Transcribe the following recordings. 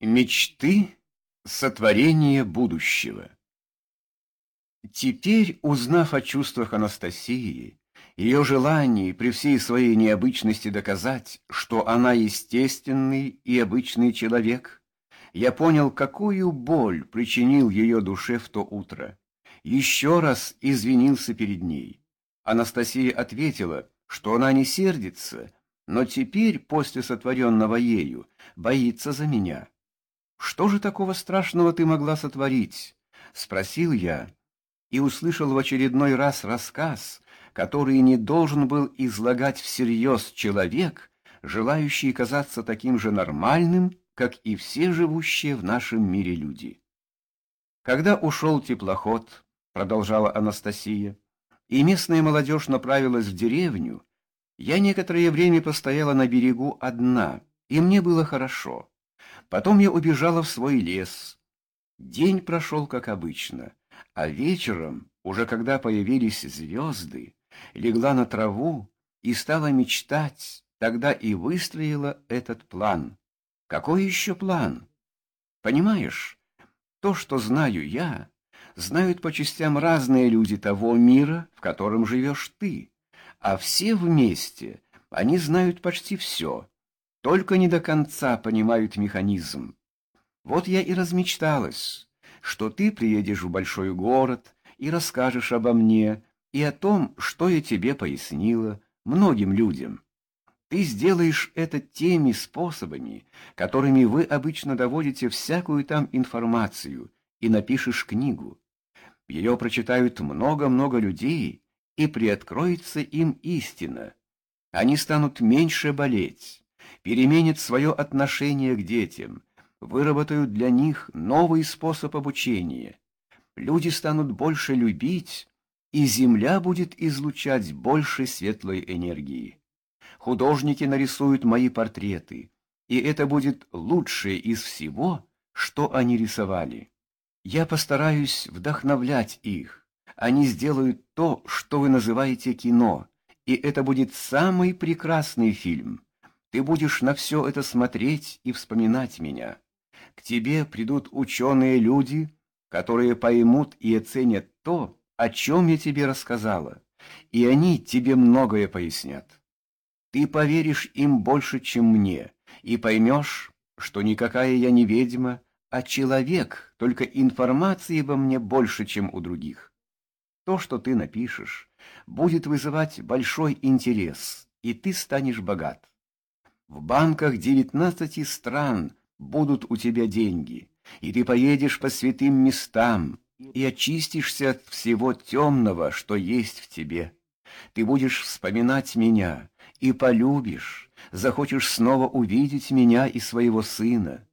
Мечты сотворения будущего Теперь, узнав о чувствах Анастасии, ее желании при всей своей необычности доказать, что она естественный и обычный человек, я понял, какую боль причинил ее душе в то утро. Еще раз извинился перед ней. Анастасия ответила, что она не сердится, но теперь, после сотворенного ею, боится за меня. «Что же такого страшного ты могла сотворить?» — спросил я и услышал в очередной раз рассказ, который не должен был излагать всерьез человек, желающий казаться таким же нормальным, как и все живущие в нашем мире люди. Когда ушел теплоход, продолжала Анастасия, и местная молодежь направилась в деревню, я некоторое время постояла на берегу одна, и мне было хорошо. Потом я убежала в свой лес. День прошел как обычно, а вечером, уже когда появились звезды, легла на траву и стала мечтать, тогда и выстроила этот план. Какой еще план? Понимаешь, то, что знаю я, знают по частям разные люди того мира, в котором живешь ты, а все вместе они знают почти все только не до конца понимают механизм. Вот я и размечталась, что ты приедешь в большой город и расскажешь обо мне и о том, что я тебе пояснила, многим людям. Ты сделаешь это теми способами, которыми вы обычно доводите всякую там информацию, и напишешь книгу. Ее прочитают много-много людей, и приоткроется им истина. Они станут меньше болеть переменят свое отношение к детям, выработают для них новый способ обучения. Люди станут больше любить, и Земля будет излучать больше светлой энергии. Художники нарисуют мои портреты, и это будет лучшее из всего, что они рисовали. Я постараюсь вдохновлять их. Они сделают то, что вы называете кино, и это будет самый прекрасный фильм. Ты будешь на все это смотреть и вспоминать меня. К тебе придут ученые люди, которые поймут и оценят то, о чем я тебе рассказала, и они тебе многое пояснят. Ты поверишь им больше, чем мне, и поймешь, что никакая я не ведьма, а человек, только информации во мне больше, чем у других. То, что ты напишешь, будет вызывать большой интерес, и ты станешь богат. В банках девятнадцати стран будут у тебя деньги, и ты поедешь по святым местам и очистишься от всего темного, что есть в тебе. Ты будешь вспоминать меня и полюбишь, захочешь снова увидеть меня и своего сына.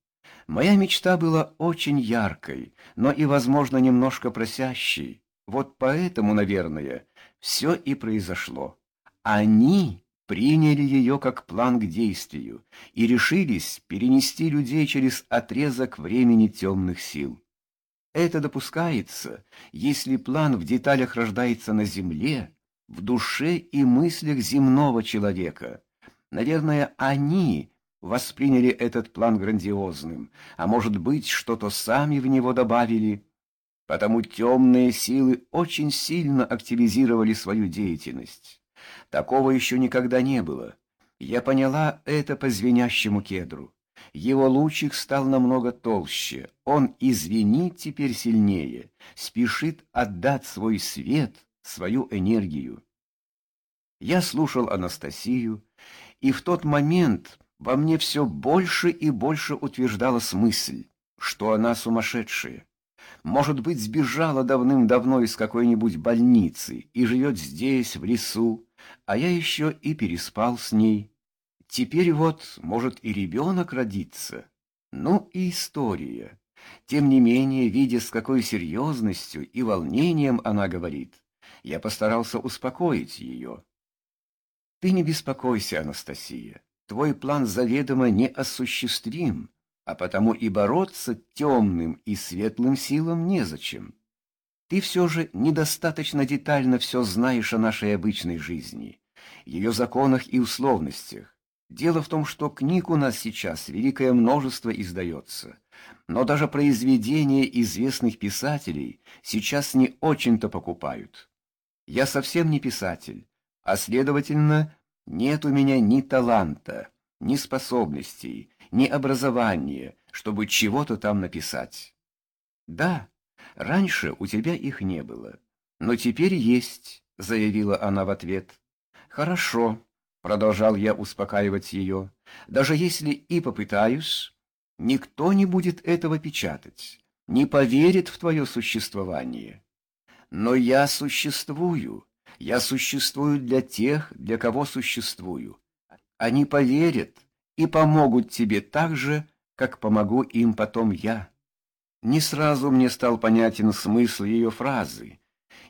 Моя мечта была очень яркой, но и, возможно, немножко просящей. Вот поэтому, наверное, все и произошло. Они приняли ее как план к действию и решились перенести людей через отрезок времени темных сил. Это допускается, если план в деталях рождается на земле, в душе и мыслях земного человека. Наверное, они восприняли этот план грандиозным, а может быть, что-то сами в него добавили. Потому темные силы очень сильно активизировали свою деятельность. Такого еще никогда не было. Я поняла это по звенящему кедру. Его лучик стал намного толще. Он извинит теперь сильнее, спешит отдать свой свет, свою энергию. Я слушал Анастасию, и в тот момент во мне все больше и больше утверждалась мысль, что она сумасшедшая. Может быть, сбежала давным-давно из какой-нибудь больницы и живет здесь, в лесу, а я еще и переспал с ней. Теперь вот, может, и ребенок родится. Ну и история. Тем не менее, видя, с какой серьезностью и волнением она говорит, я постарался успокоить ее. Ты не беспокойся, Анастасия. Твой план заведомо неосуществим, а потому и бороться темным и светлым силам незачем. Ты все же недостаточно детально все знаешь о нашей обычной жизни, ее законах и условностях. Дело в том, что книг у нас сейчас великое множество издается, но даже произведения известных писателей сейчас не очень-то покупают. Я совсем не писатель, а, следовательно, нет у меня ни таланта, ни способностей, ни образования, чтобы чего-то там написать. Да, раньше у тебя их не было, но теперь есть, — заявила она в ответ. Хорошо, Продолжал я успокаивать ее. Даже если и попытаюсь, никто не будет этого печатать, не поверит в твое существование. Но я существую, я существую для тех, для кого существую. Они поверят и помогут тебе так же, как помогу им потом я. Не сразу мне стал понятен смысл ее фразы,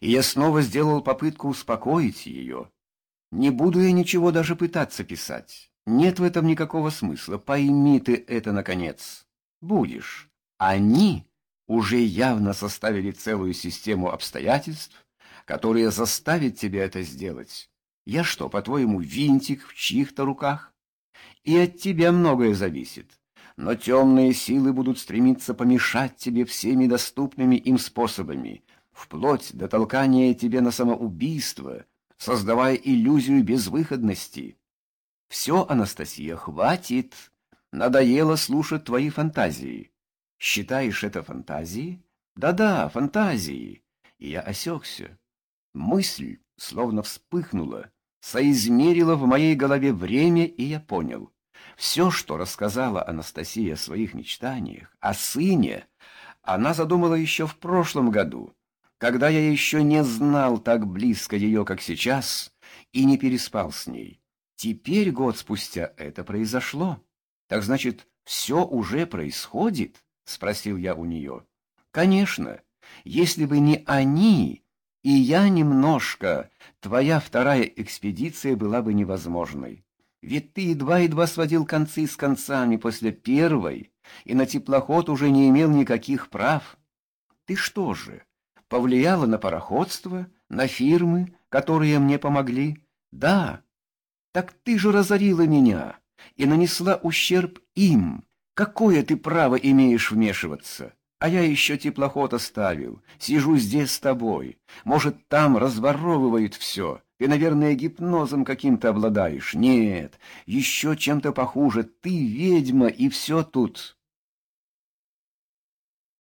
и я снова сделал попытку успокоить ее. Не буду я ничего даже пытаться писать. Нет в этом никакого смысла. Пойми ты это, наконец. Будешь. Они уже явно составили целую систему обстоятельств, которые заставят тебя это сделать. Я что, по-твоему, винтик в чьих-то руках? И от тебя многое зависит. Но темные силы будут стремиться помешать тебе всеми доступными им способами, вплоть до толкания тебе на самоубийство — создавая иллюзию безвыходности. Все, Анастасия, хватит. Надоело слушать твои фантазии. Считаешь это фантазией? Да-да, фантазией. И я осекся. Мысль словно вспыхнула, соизмерила в моей голове время, и я понял. Все, что рассказала Анастасия о своих мечтаниях, о сыне, она задумала еще в прошлом году, когда я еще не знал так близко ее, как сейчас, и не переспал с ней. Теперь, год спустя, это произошло. Так значит, все уже происходит? — спросил я у нее. Конечно, если бы не они, и я немножко, твоя вторая экспедиция была бы невозможной. Ведь ты едва-едва сводил концы с концами после первой, и на теплоход уже не имел никаких прав. Ты что же, повлияло на пароходство, на фирмы, которые мне помогли? Да. Так ты же разорила меня и нанесла ущерб им. Какое ты право имеешь вмешиваться? А я еще теплоход оставил, сижу здесь с тобой. Может, там разворовывают все. Ты, наверное, гипнозом каким-то обладаешь. Нет, еще чем-то похуже. Ты ведьма, и все тут.